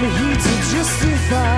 I'm to justify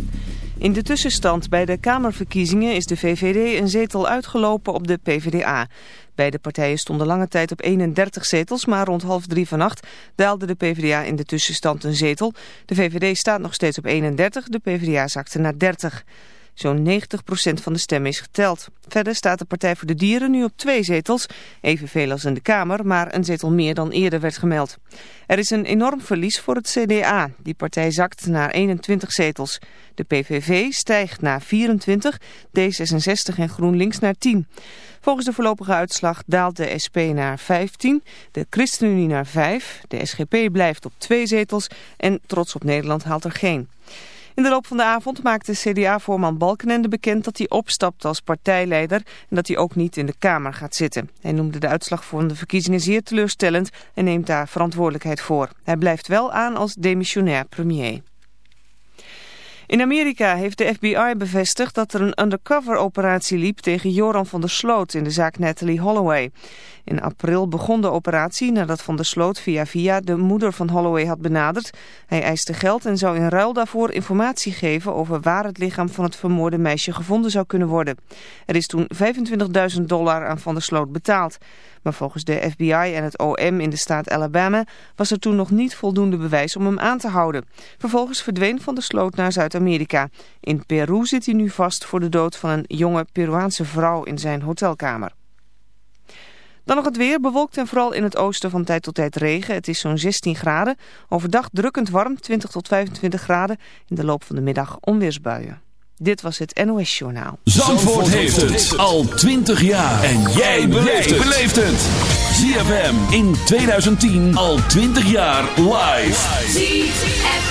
In de tussenstand bij de Kamerverkiezingen is de VVD een zetel uitgelopen op de PvdA. Beide partijen stonden lange tijd op 31 zetels, maar rond half drie vannacht daalde de PvdA in de tussenstand een zetel. De VVD staat nog steeds op 31, de PvdA zakte naar 30. Zo'n 90% van de stemmen is geteld. Verder staat de Partij voor de Dieren nu op twee zetels, evenveel als in de Kamer, maar een zetel meer dan eerder werd gemeld. Er is een enorm verlies voor het CDA. Die partij zakt naar 21 zetels. De PVV stijgt naar 24, D66 en GroenLinks naar 10. Volgens de voorlopige uitslag daalt de SP naar 15, de ChristenUnie naar 5, de SGP blijft op twee zetels en Trots op Nederland haalt er geen. In de loop van de avond maakte CDA-voorman Balkenende bekend dat hij opstapt als partijleider en dat hij ook niet in de Kamer gaat zitten. Hij noemde de uitslag van de verkiezingen zeer teleurstellend en neemt daar verantwoordelijkheid voor. Hij blijft wel aan als demissionair premier. In Amerika heeft de FBI bevestigd dat er een undercover operatie liep tegen Joran van der Sloot in de zaak Natalie Holloway. In april begon de operatie nadat Van der Sloot via via de moeder van Holloway had benaderd. Hij eiste geld en zou in ruil daarvoor informatie geven over waar het lichaam van het vermoorde meisje gevonden zou kunnen worden. Er is toen 25.000 dollar aan Van der Sloot betaald. Maar volgens de FBI en het OM in de staat Alabama was er toen nog niet voldoende bewijs om hem aan te houden. Vervolgens verdween Van der Sloot naar Zuid-Amerika. In Peru zit hij nu vast voor de dood van een jonge Peruaanse vrouw in zijn hotelkamer. Dan nog het weer, bewolkt en vooral in het oosten van tijd tot tijd regen. Het is zo'n 16 graden. Overdag drukkend warm, 20 tot 25 graden. In de loop van de middag onweersbuien. Dit was het NOS Journaal. Zandvoort, heeft het al 20 jaar. En jij beleeft het. ZFM in 2010 al 20 jaar live.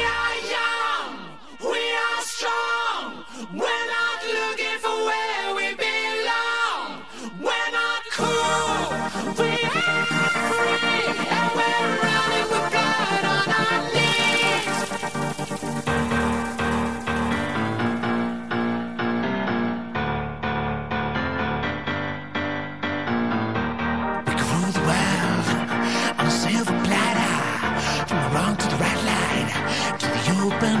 From the wrong, to the right line, to the open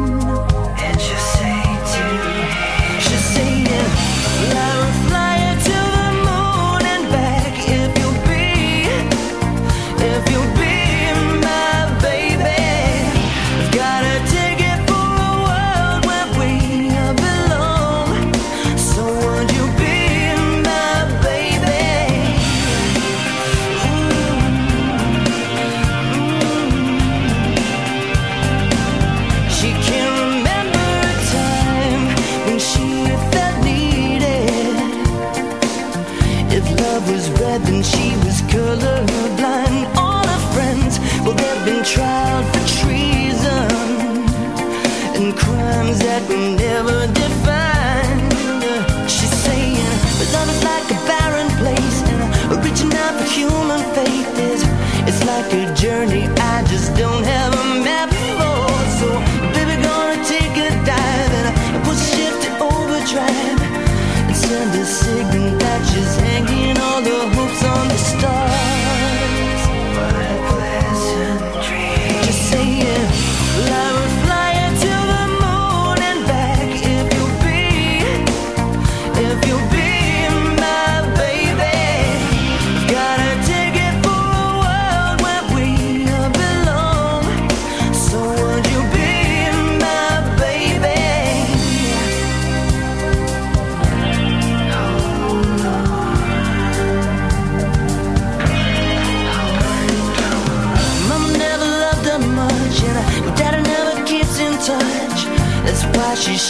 crimes that we never did.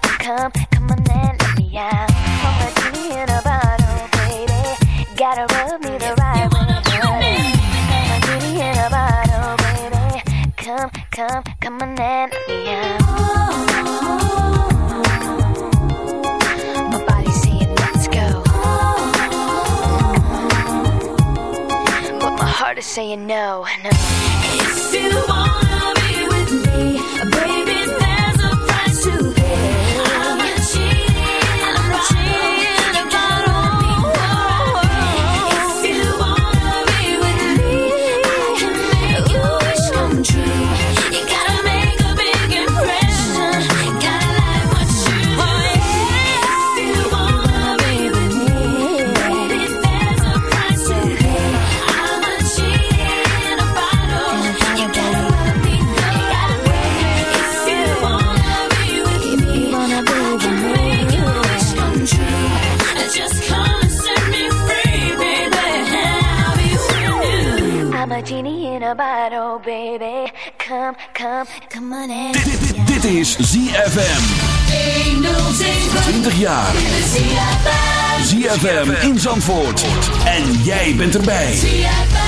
come, come, come on let me out. In a bottle, baby. Gotta rub me the right way. in a bottle, baby. Come, come, come on let me out. saying no, no. baby. Come, come, come on in. Dit, dit is ZFM. 20 jaar. ZFM in Zandvoort. En jij bent erbij. ZFM.